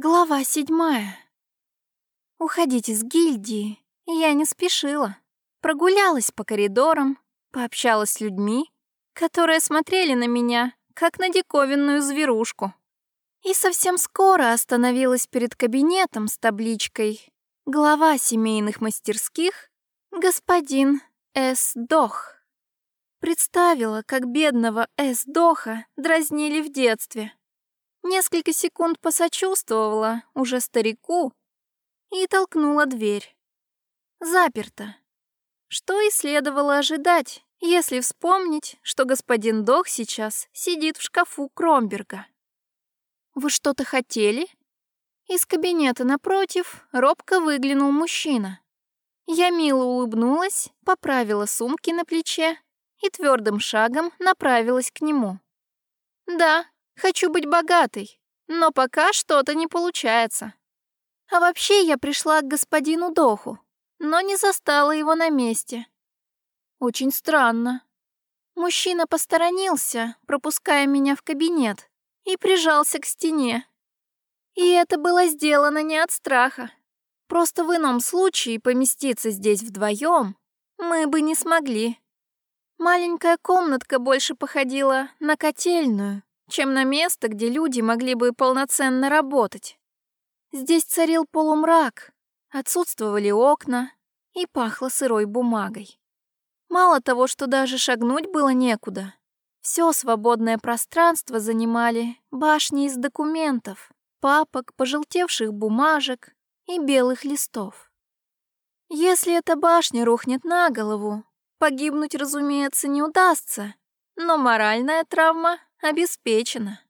Глава седьмая. Уходить из гильдии я не спешила. Прогулялась по коридорам, пообщалась с людьми, которые смотрели на меня, как на диковинную зверушку. И совсем скоро остановилась перед кабинетом с табличкой «Глава семейных мастерских, господин С. Дох». Представила, как бедного С. Доха дразнили в детстве. Несколько секунд посочувствовала уже старику и толкнула дверь. Заперто. Что и следовало ожидать, если вспомнить, что господин Дох сейчас сидит в шкафу Кромберга. «Вы что-то хотели?» Из кабинета напротив робко выглянул мужчина. Я мило улыбнулась, поправила сумки на плече и твердым шагом направилась к нему. «Да, Хочу быть богатой, но пока что-то не получается. А вообще я пришла к господину Доху, но не застала его на месте. Очень странно. Мужчина посторонился, пропуская меня в кабинет, и прижался к стене. И это было сделано не от страха. Просто в ином случае поместиться здесь вдвоем мы бы не смогли. Маленькая комнатка больше походила на котельную, чем на место, где люди могли бы полноценно работать. Здесь царил полумрак, отсутствовали окна и пахло сырой бумагой. Мало того, что даже шагнуть было некуда, все свободное пространство занимали башни из документов, папок, пожелтевших бумажек и белых листов. Если эта башня рухнет на голову, погибнуть, разумеется, не удастся, но моральная травма обеспечена.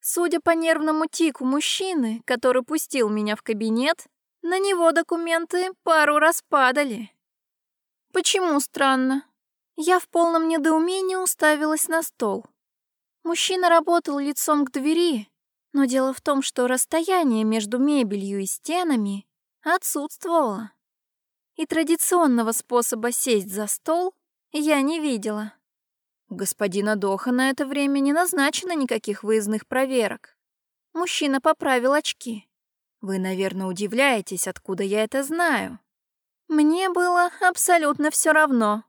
Судя по нервному тику мужчины, который пустил меня в кабинет, на него документы пару раз падали. Почему странно? Я в полном недоумении уставилась на стол. Мужчина работал лицом к двери, но дело в том, что расстояние между мебелью и стенами отсутствовало. И традиционного способа сесть за стол я не видела. У господина Доха на это время не назначено никаких выездных проверок. Мужчина поправил очки. Вы, наверное, удивляетесь, откуда я это знаю. Мне было абсолютно все равно,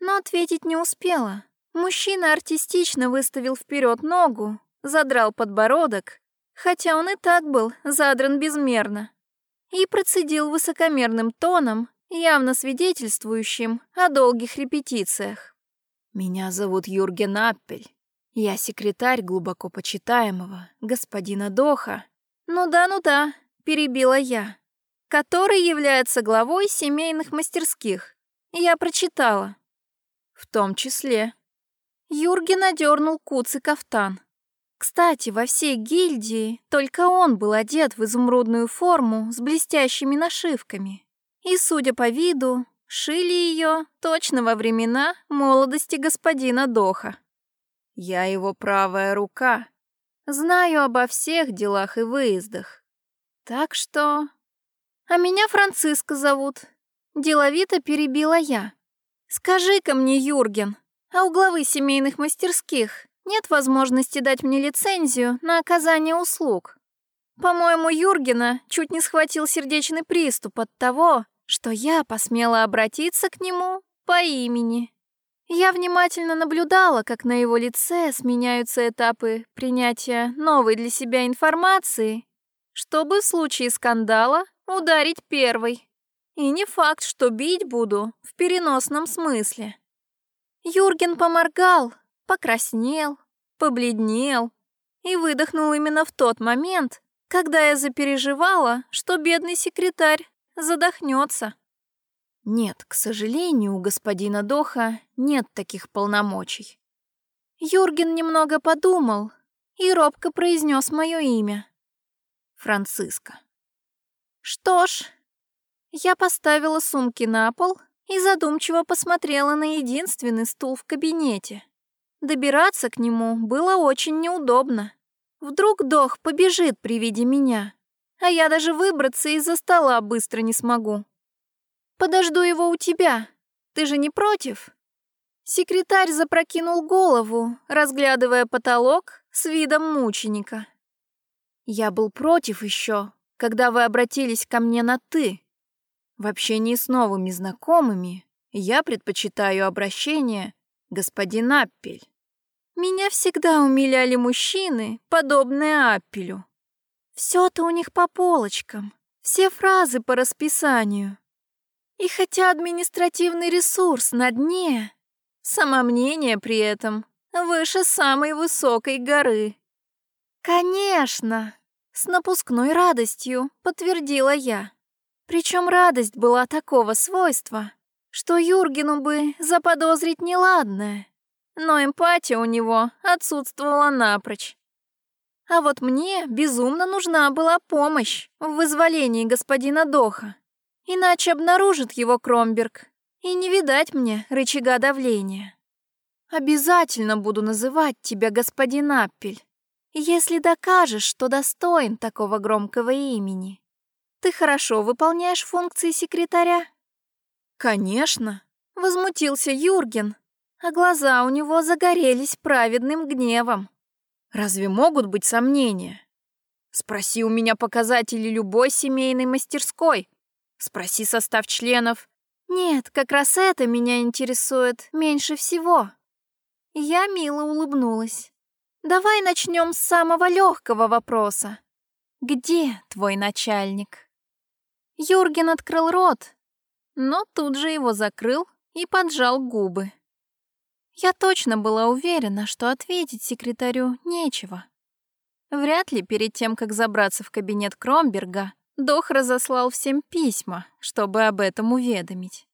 но ответить не успела. Мужчина артистично выставил вперед ногу, задрал подбородок, хотя он и так был задран безмерно, и процедил высокомерным тоном, явно свидетельствующим о долгих репетициях. Меня зовут Юрген Аппель. Я секретарь глубоко почитаемого господина Доха. Ну да, ну да, перебила я. Который является главой семейных мастерских. Я прочитала. В том числе. Юрген одернул куц и кафтан. Кстати, во всей гильдии только он был одет в изумрудную форму с блестящими нашивками. И, судя по виду, Шили ее точно во времена молодости господина Доха. Я его правая рука. Знаю обо всех делах и выездах. Так что... А меня Франциска зовут. Деловито перебила я. Скажи-ка мне, Юрген, а у главы семейных мастерских нет возможности дать мне лицензию на оказание услуг? По-моему, Юргена чуть не схватил сердечный приступ от того, что я посмела обратиться к нему по имени. Я внимательно наблюдала, как на его лице сменяются этапы принятия новой для себя информации, чтобы в случае скандала ударить первой. И не факт, что бить буду в переносном смысле. Юрген поморгал, покраснел, побледнел и выдохнул именно в тот момент, когда я запереживала, что бедный секретарь задохнется. Нет, к сожалению, у господина Доха нет таких полномочий. Юрген немного подумал и робко произнес мое имя. Франциска. Что ж, я поставила сумки на пол и задумчиво посмотрела на единственный стул в кабинете. Добираться к нему было очень неудобно. Вдруг Дох побежит при виде меня а я даже выбраться из-за стола быстро не смогу. Подожду его у тебя. Ты же не против?» Секретарь запрокинул голову, разглядывая потолок с видом мученика. Я был против еще, когда вы обратились ко мне на «ты». В общении с новыми знакомыми я предпочитаю обращение «господин Аппель». Меня всегда умиляли мужчины, подобные Аппелю. Все-то у них по полочкам, все фразы по расписанию. И хотя административный ресурс на дне, самомнение при этом выше самой высокой горы. «Конечно!» — с напускной радостью подтвердила я. Причем радость была такого свойства, что Юргену бы заподозрить неладное, но эмпатия у него отсутствовала напрочь. А вот мне безумно нужна была помощь в вызволении господина Доха, иначе обнаружит его Кромберг, и не видать мне рычага давления. Обязательно буду называть тебя господин Аппель, если докажешь, что достоин такого громкого имени. Ты хорошо выполняешь функции секретаря?» «Конечно», — возмутился Юрген, а глаза у него загорелись праведным гневом. «Разве могут быть сомнения? Спроси у меня показатели любой семейной мастерской. Спроси состав членов. Нет, как раз это меня интересует меньше всего». Я мило улыбнулась. «Давай начнем с самого легкого вопроса. Где твой начальник?» Юрген открыл рот, но тут же его закрыл и поджал губы. Я точно была уверена, что ответить секретарю нечего. Вряд ли перед тем, как забраться в кабинет Кромберга, Дох разослал всем письма, чтобы об этом уведомить.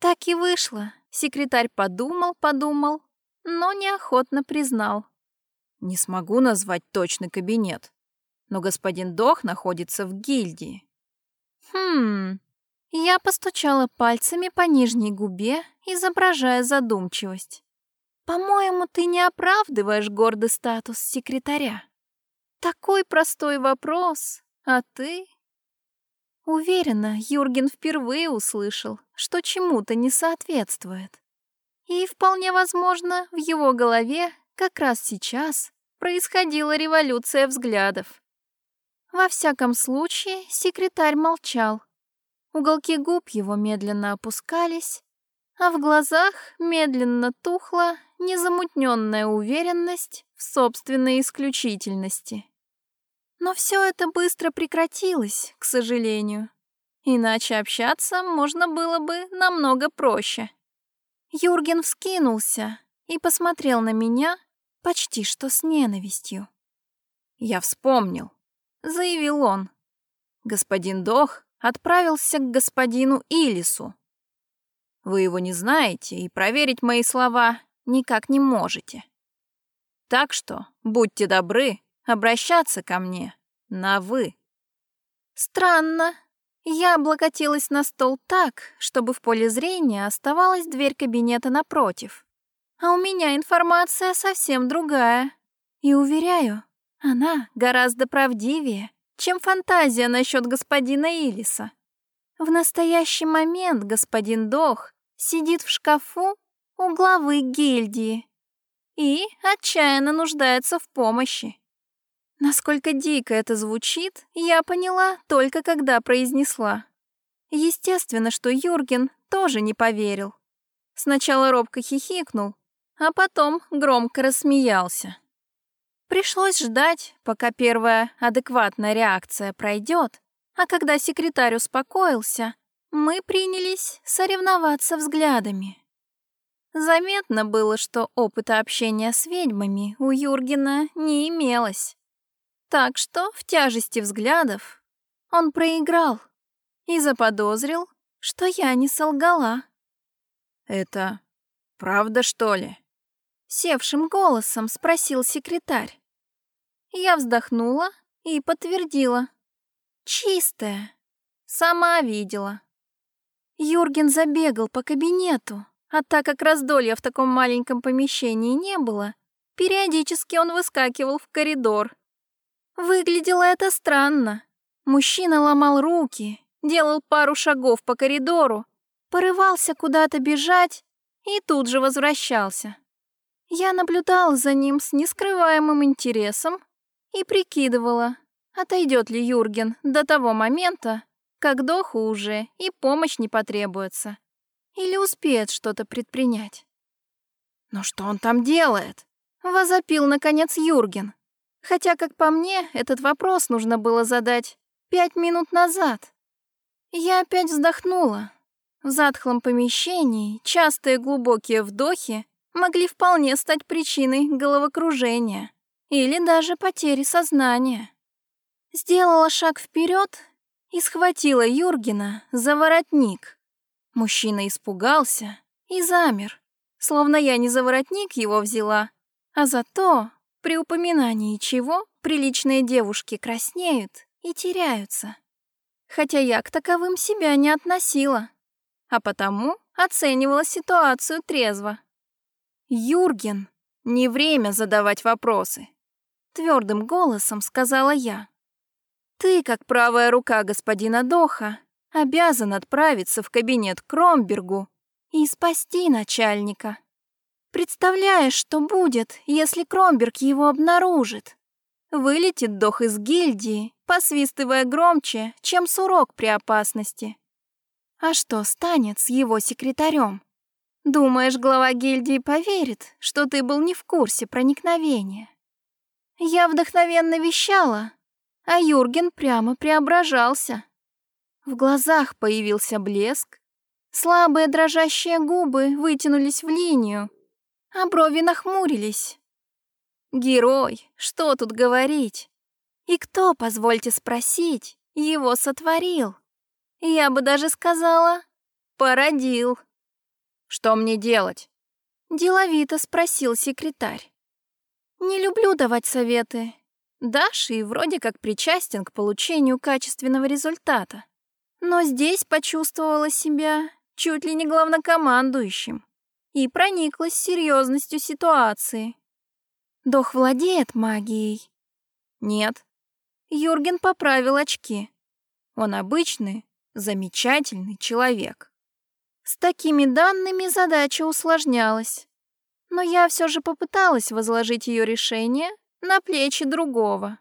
Так и вышло. Секретарь подумал-подумал, но неохотно признал. «Не смогу назвать точный кабинет, но господин Дох находится в гильдии. Хм. Я постучала пальцами по нижней губе, изображая задумчивость. По-моему, ты не оправдываешь гордый статус секретаря. Такой простой вопрос, а ты... Уверена, Юрген впервые услышал, что чему-то не соответствует. И вполне возможно, в его голове как раз сейчас происходила революция взглядов. Во всяком случае, секретарь молчал. Уголки губ его медленно опускались, а в глазах медленно тухла незамутненная уверенность в собственной исключительности. Но все это быстро прекратилось, к сожалению. Иначе общаться можно было бы намного проще. Юрген вскинулся и посмотрел на меня почти что с ненавистью. Я вспомнил заявил он. Господин Дох отправился к господину Илису. Вы его не знаете и проверить мои слова никак не можете. Так что будьте добры обращаться ко мне на «вы». Странно. Я облокотилась на стол так, чтобы в поле зрения оставалась дверь кабинета напротив. А у меня информация совсем другая. И уверяю, она гораздо правдивее, чем фантазия насчет господина Илиса. В настоящий момент господин Дох сидит в шкафу у главы гильдии и отчаянно нуждается в помощи. Насколько дико это звучит, я поняла только когда произнесла. Естественно, что Юрген тоже не поверил. Сначала робко хихикнул, а потом громко рассмеялся. Пришлось ждать, пока первая адекватная реакция пройдет, а когда секретарь успокоился, мы принялись соревноваться взглядами. Заметно было, что опыта общения с ведьмами у Юргена не имелось. Так что в тяжести взглядов он проиграл и заподозрил, что я не солгала. «Это правда, что ли?» Севшим голосом спросил секретарь. Я вздохнула и подтвердила. Чистая. Сама видела. Юрген забегал по кабинету, а так как раздолья в таком маленьком помещении не было, периодически он выскакивал в коридор. Выглядело это странно. Мужчина ломал руки, делал пару шагов по коридору, порывался куда-то бежать и тут же возвращался. Я наблюдала за ним с нескрываемым интересом и прикидывала, отойдет ли Юрген до того момента, как Доху уже и помощь не потребуется, или успеет что-то предпринять. «Но что он там делает?» — возопил, наконец, Юрген. Хотя, как по мне, этот вопрос нужно было задать пять минут назад. Я опять вздохнула. В затхлом помещении частые глубокие вдохи могли вполне стать причиной головокружения или даже потери сознания. Сделала шаг вперед и схватила Юргена за воротник. Мужчина испугался и замер, словно я не за воротник его взяла, а за то, при упоминании чего приличные девушки краснеют и теряются. Хотя я к таковым себя не относила, а потому оценивала ситуацию трезво. «Юрген, не время задавать вопросы», — твердым голосом сказала я. «Ты, как правая рука господина Доха, обязан отправиться в кабинет Кромбергу и спасти начальника». Представляешь, что будет, если Кромберг его обнаружит? Вылетит Дох из гильдии, посвистывая громче, чем сурок при опасности. А что станет с его секретарем? Думаешь, глава гильдии поверит, что ты был не в курсе проникновения? Я вдохновенно вещала, а Юрген прямо преображался. В глазах появился блеск, слабые дрожащие губы вытянулись в линию, а брови нахмурились. Герой, что тут говорить? И кто, позвольте спросить, его сотворил? Я бы даже сказала, породил. Что мне делать? Деловито спросил секретарь. Не люблю давать советы. Дашь и вроде как причастен к получению качественного результата. Но здесь почувствовала себя чуть ли не главнокомандующим и прониклась серьезностью ситуации. Дох владеет магией? Нет. Юрген поправил очки. Он обычный, замечательный человек. С такими данными задача усложнялась. Но я все же попыталась возложить ее решение на плечи другого.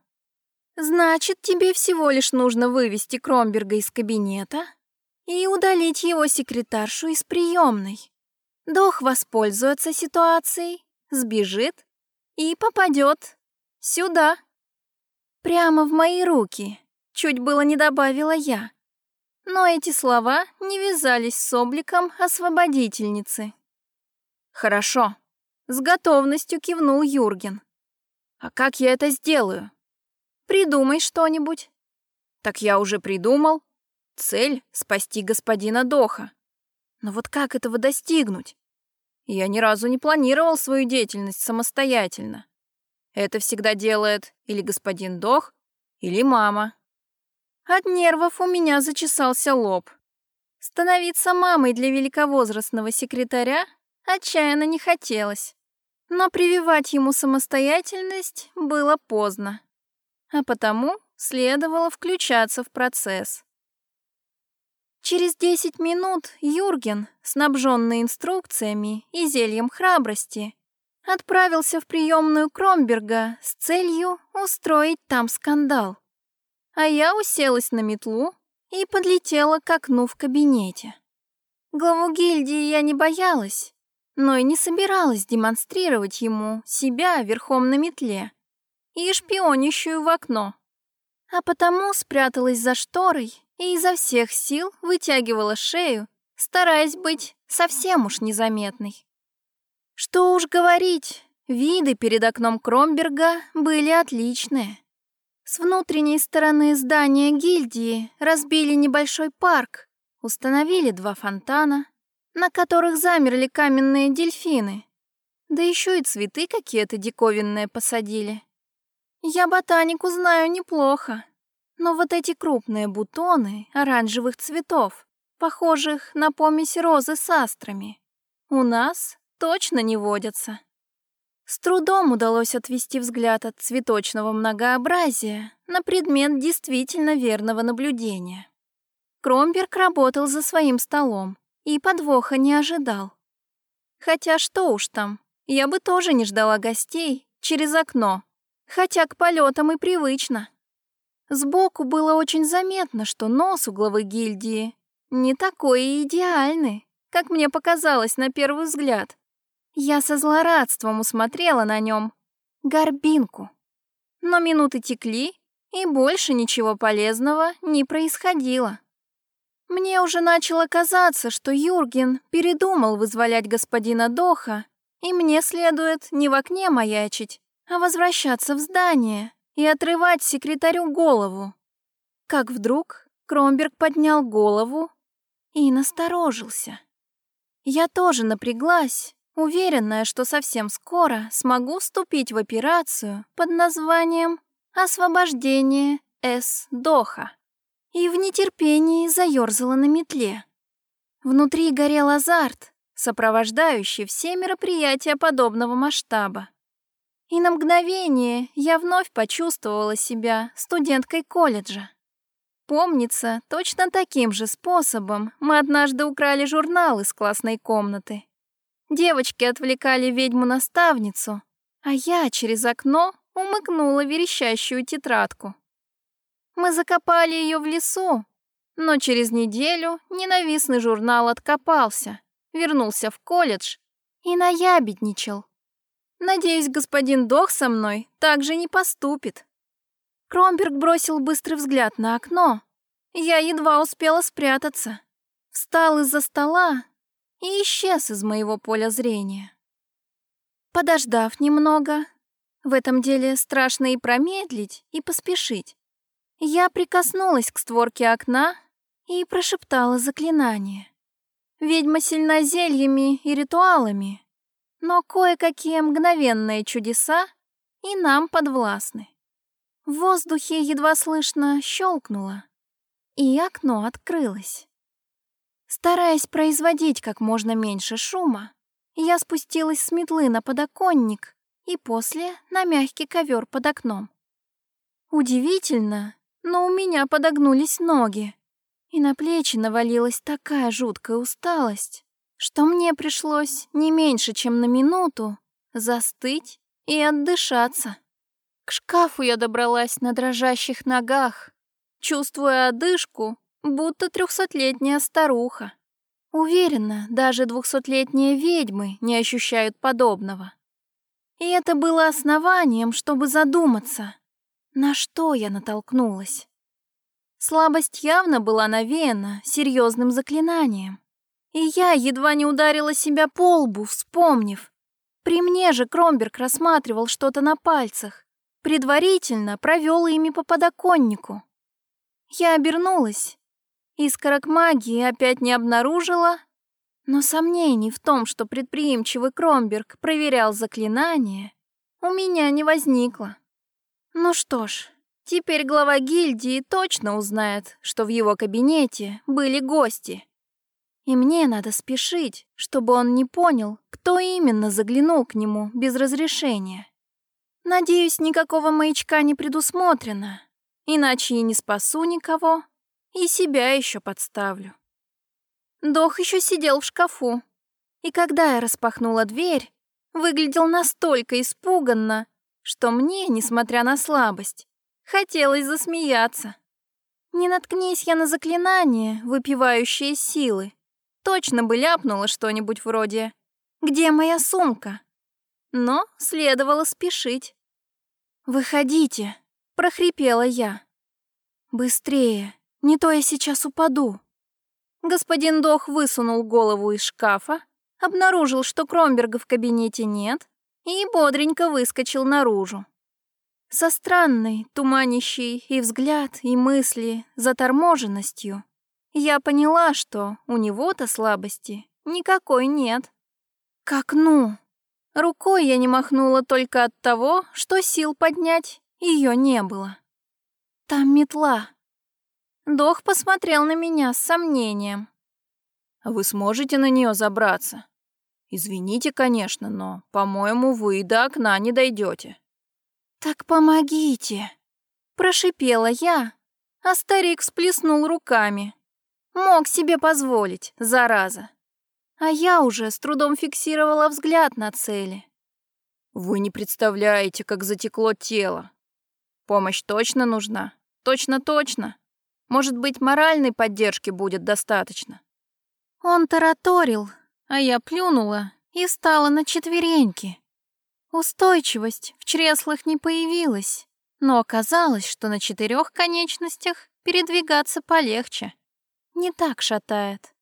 Значит, тебе всего лишь нужно вывести Кромберга из кабинета и удалить его секретаршу из приемной. Дох воспользуется ситуацией, сбежит и попадет сюда. Прямо в мои руки. Чуть было не добавила я. Но эти слова не вязались с обликом освободительницы. «Хорошо», — с готовностью кивнул Юрген. «А как я это сделаю?» «Придумай что-нибудь». «Так я уже придумал. Цель — спасти господина Доха. Но вот как этого достигнуть? Я ни разу не планировал свою деятельность самостоятельно. Это всегда делает или господин Дох, или мама. От нервов у меня зачесался лоб. Становиться мамой для великовозрастного секретаря отчаянно не хотелось. Но прививать ему самостоятельность было поздно. А потому следовало включаться в процесс. Через десять минут Юрген, снабженный инструкциями и зельем храбрости, отправился в приемную Кромберга с целью устроить там скандал. А я уселась на метлу и подлетела к окну в кабинете. Главу гильдии я не боялась, но и не собиралась демонстрировать ему себя верхом на метле и шпионящую в окно. А потому спряталась за шторой и изо всех сил вытягивала шею, стараясь быть совсем уж незаметной. Что уж говорить, виды перед окном Кромберга были отличные. С внутренней стороны здания гильдии разбили небольшой парк, установили два фонтана, на которых замерли каменные дельфины, да еще и цветы какие-то диковинные посадили. Я ботанику знаю неплохо, но вот эти крупные бутоны оранжевых цветов, похожих на помесь розы с астрами, у нас точно не водятся. С трудом удалось отвести взгляд от цветочного многообразия на предмет действительно верного наблюдения. Кромберг работал за своим столом и подвоха не ожидал. Хотя что уж там, я бы тоже не ждала гостей через окно, хотя к полетам и привычно. Сбоку было очень заметно, что нос у главы гильдии не такой и идеальный, как мне показалось на первый взгляд. Я со злорадством усмотрела на нем горбинку. Но минуты текли, и больше ничего полезного не происходило. Мне уже начало казаться, что Юрген передумал вызволять господина Доха, и мне следует не в окне маячить, а возвращаться в здание и отрывать секретарю голову. Как вдруг Кромберг поднял голову и насторожился. Я тоже напряглась, уверенная, что совсем скоро смогу вступить в операцию под названием «Освобождение С. Доха» и в нетерпении заёрзала на метле. Внутри горел азарт, сопровождающий все мероприятия подобного масштаба. И на мгновение я вновь почувствовала себя студенткой колледжа. Помнится, точно таким же способом мы однажды украли журнал из классной комнаты. Девочки отвлекали ведьму-наставницу, а я через окно умыкнула верещащую тетрадку. Мы закопали ее в лесу, но через неделю ненавистный журнал откопался, вернулся в колледж и наябедничал. Надеюсь, господин Дох со мной также не поступит. Кромберг бросил быстрый взгляд на окно. Я едва успела спрятаться. Встал из-за стола и исчез из моего поля зрения. Подождав немного, в этом деле страшно и промедлить, и поспешить. Я прикоснулась к створке окна и прошептала заклинание. Ведьма сильна зельями и ритуалами, но кое-какие мгновенные чудеса и нам подвластны. В воздухе едва слышно щелкнуло, и окно открылось. Стараясь производить как можно меньше шума, я спустилась с метлы на подоконник и после на мягкий ковер под окном. Удивительно, но у меня подогнулись ноги, и на плечи навалилась такая жуткая усталость, что мне пришлось не меньше, чем на минуту застыть и отдышаться. К шкафу я добралась на дрожащих ногах, чувствуя одышку, будто трехсотлетняя старуха. Уверена, даже двухсотлетние ведьмы не ощущают подобного. И это было основанием, чтобы задуматься, на что я натолкнулась? Слабость явно была навеяна серьезным заклинанием. И я едва не ударила себя по лбу, вспомнив. При мне же Кромберг рассматривал что-то на пальцах, предварительно провел ими по подоконнику. Я обернулась. Искорок магии опять не обнаружила, но сомнений в том, что предприимчивый Кромберг проверял заклинание, у меня не возникло. Ну что ж, теперь глава гильдии точно узнает, что в его кабинете были гости. И мне надо спешить, чтобы он не понял, кто именно заглянул к нему без разрешения. Надеюсь, никакого маячка не предусмотрено, иначе и не спасу никого, и себя еще подставлю. Дох еще сидел в шкафу, и когда я распахнула дверь, выглядел настолько испуганно, что мне, несмотря на слабость, хотелось засмеяться. Не наткнись я на заклинание, выпивающее силы, точно бы ляпнула что-нибудь вроде «Где моя сумка?». Но следовало спешить. «Выходите», — прохрипела я. «Быстрее, не то я сейчас упаду». Господин Дох высунул голову из шкафа, обнаружил, что Кромберга в кабинете нет, и бодренько выскочил наружу. Со странной, туманящей и взгляд, и мысли заторможенностью я поняла, что у него-то слабости никакой нет. К окну. Рукой я не махнула только от того, что сил поднять ее не было. Там метла. Дох посмотрел на меня с сомнением. «Вы сможете на нее забраться?» Извините, конечно, но, по-моему, вы до окна не дойдете. Так помогите, прошипела я, а старик всплеснул руками. Мог себе позволить, зараза. А я уже с трудом фиксировала взгляд на цели. Вы не представляете, как затекло тело. Помощь точно нужна? Точно-точно. Может быть, моральной поддержки будет достаточно. Он тараторил, а я плюнула и встала на четвереньки. Устойчивость в чреслах не появилась, но оказалось, что на четырех конечностях передвигаться полегче. Не так шатает.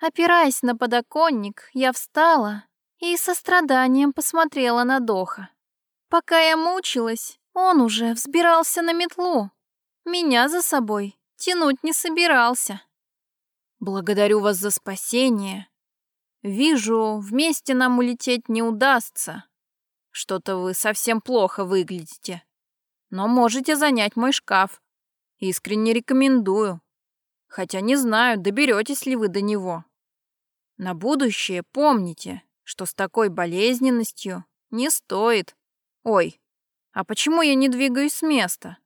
Опираясь на подоконник, я встала и со страданием посмотрела на Доха. Пока я мучилась, он уже взбирался на метлу. Меня за собой тянуть не собирался. Благодарю вас за спасение. Вижу, вместе нам улететь не удастся. Что-то вы совсем плохо выглядите. Но можете занять мой шкаф. Искренне рекомендую. Хотя не знаю, доберетесь ли вы до него. На будущее помните, что с такой болезненностью не стоит. Ой, а почему я не двигаюсь с места?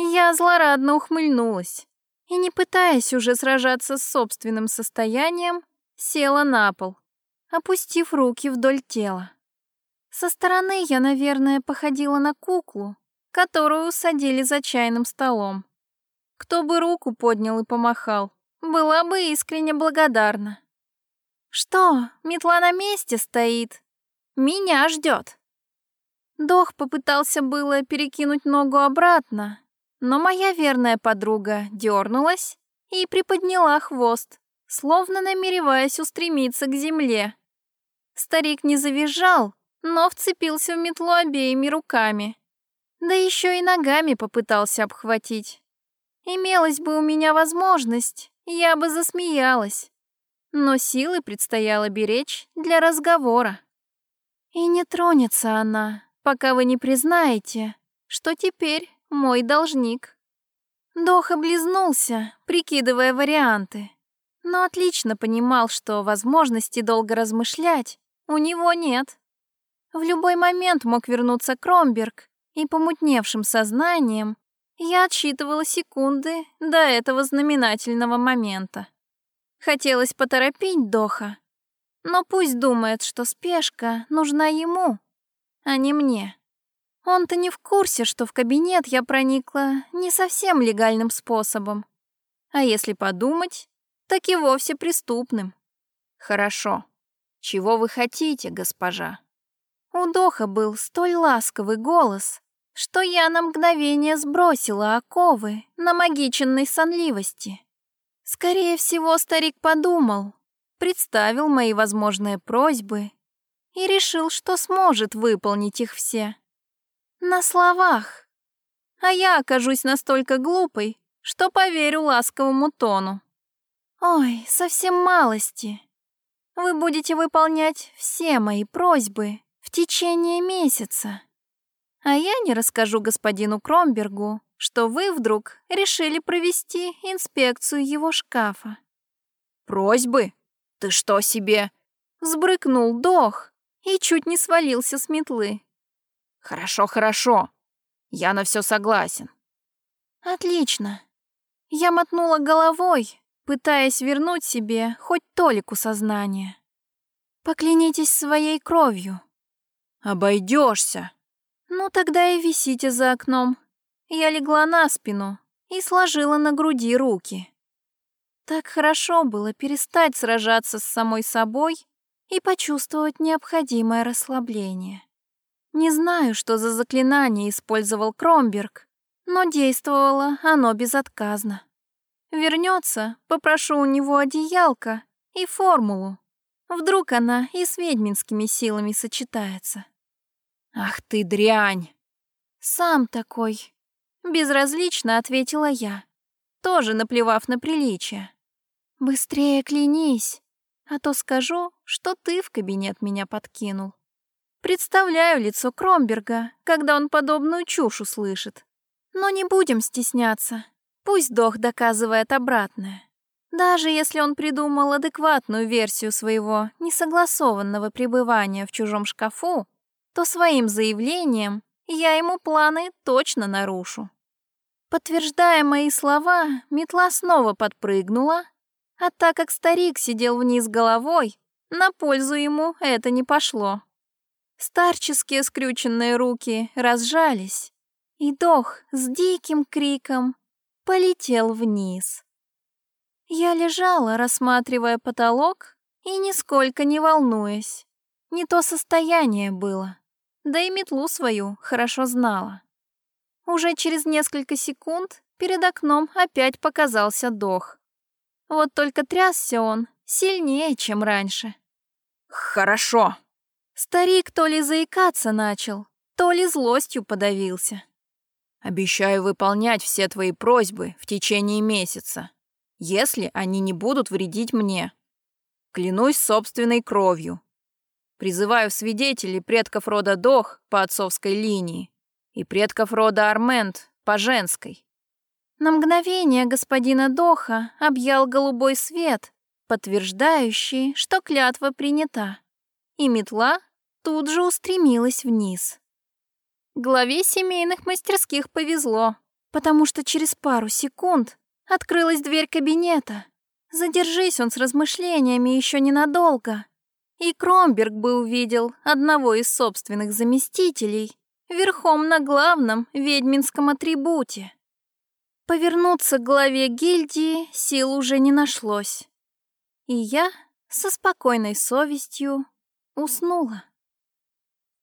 Я злорадно ухмыльнулась и, не пытаясь уже сражаться с собственным состоянием, села на пол, опустив руки вдоль тела. Со стороны я, наверное, походила на куклу, которую усадили за чайным столом. Кто бы руку поднял и помахал, была бы искренне благодарна. Что, метла на месте стоит? Меня ждет. Дох попытался было перекинуть ногу обратно, но моя верная подруга дернулась и приподняла хвост, словно намереваясь устремиться к земле. Старик не завизжал, но вцепился в метлу обеими руками. Да еще и ногами попытался обхватить. Имелась бы у меня возможность, я бы засмеялась. Но силы предстояло беречь для разговора. И не тронется она, пока вы не признаете, что теперь мой должник. Дох облизнулся, прикидывая варианты, но отлично понимал, что возможности долго размышлять у него нет. В любой момент мог вернуться Кромберг, и помутневшим сознанием я отсчитывала секунды до этого знаменательного момента. Хотелось поторопить Доха, но пусть думает, что спешка нужна ему, а не мне. Он-то не в курсе, что в кабинет я проникла не совсем легальным способом. А если подумать, так и вовсе преступным. Хорошо. Чего вы хотите, госпожа? У Доха был столь ласковый голос, что я на мгновение сбросила оковы на магиченной сонливости. Скорее всего, старик подумал, представил мои возможные просьбы и решил, что сможет выполнить их все. На словах. А я окажусь настолько глупой, что поверю ласковому тону. Ой, совсем малости. Вы будете выполнять все мои просьбы в течение месяца. А я не расскажу господину Кромбергу, что вы вдруг решили провести инспекцию его шкафа. Просьбы? Ты что себе? Взбрыкнул Дох и чуть не свалился с метлы. Хорошо, хорошо. Я на все согласен. Отлично. Я мотнула головой, пытаясь вернуть себе хоть толику сознания. Поклянитесь своей кровью. Обойдешься. Ну тогда и висите за окном. Я легла на спину и сложила на груди руки. Так хорошо было перестать сражаться с самой собой и почувствовать необходимое расслабление. Не знаю, что за заклинание использовал Кромберг, но действовало оно безотказно. Вернется, попрошу у него одеялко и формулу. Вдруг она и с ведьминскими силами сочетается. «Ах ты дрянь!» «Сам такой!» Безразлично ответила я, тоже наплевав на приличие. «Быстрее клянись, а то скажу, что ты в кабинет меня подкинул. Представляю лицо Кромберга, когда он подобную чушь услышит. Но не будем стесняться, пусть Дох доказывает обратное. Даже если он придумал адекватную версию своего несогласованного пребывания в чужом шкафу, то своим заявлением я ему планы точно нарушу. Подтверждая мои слова, метла снова подпрыгнула, а так как старик сидел вниз головой, на пользу ему это не пошло. Старческие скрюченные руки разжались, и Дох с диким криком полетел вниз. Я лежала, рассматривая потолок и нисколько не волнуясь. Не то состояние было, да и метлу свою хорошо знала. Уже через несколько секунд перед окном опять показался Дох. Вот только трясся он сильнее, чем раньше. «Хорошо!» Старик то ли заикаться начал, то ли злостью подавился. «Обещаю выполнять все твои просьбы в течение месяца, если они не будут вредить мне. Клянусь собственной кровью. Призываю свидетелей предков рода Дох по отцовской линии и предков рода Армент по женской. На мгновение господина Доха объял голубой свет, подтверждающий, что клятва принята, и метла тут же устремилась вниз. Главе семейных мастерских повезло, потому что через пару секунд открылась дверь кабинета. Задержись он с размышлениями еще ненадолго, и Кромберг бы увидел одного из собственных заместителей верхом на главном ведьминском атрибуте. Повернуться к главе гильдии сил уже не нашлось. И я со спокойной совестью уснула.